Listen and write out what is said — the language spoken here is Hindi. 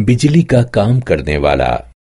बिजली का काम करने वाला।